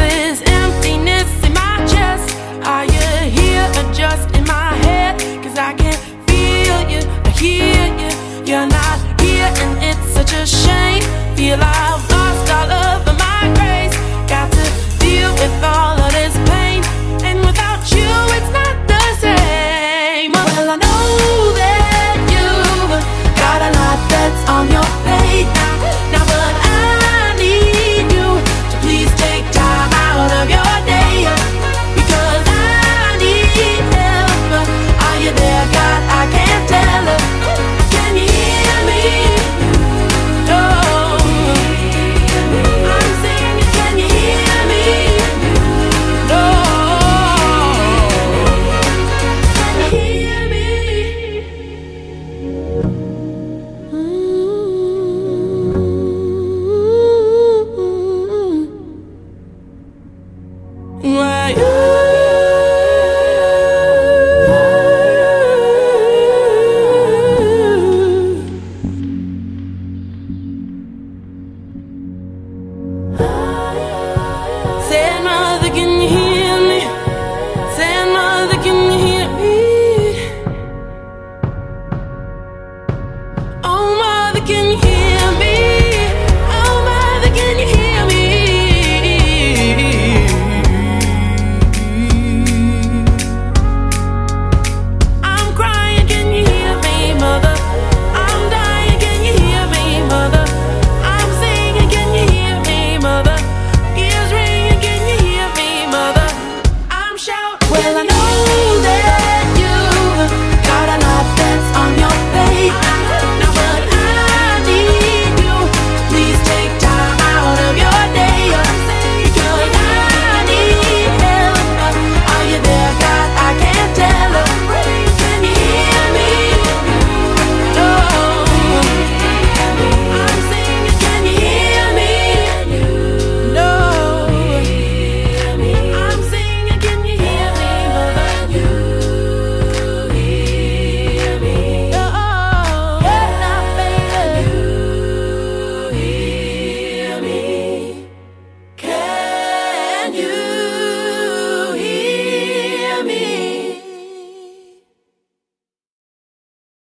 is emptiness in my chest. Are you here or just in my I can feel you, I hear you. You're not here and it's such a shame. Feel I've lost all of my grace. Got to deal with all of this pain. And without you, it's not the same. Well, I know that you got a lot that's on your plate Well, I know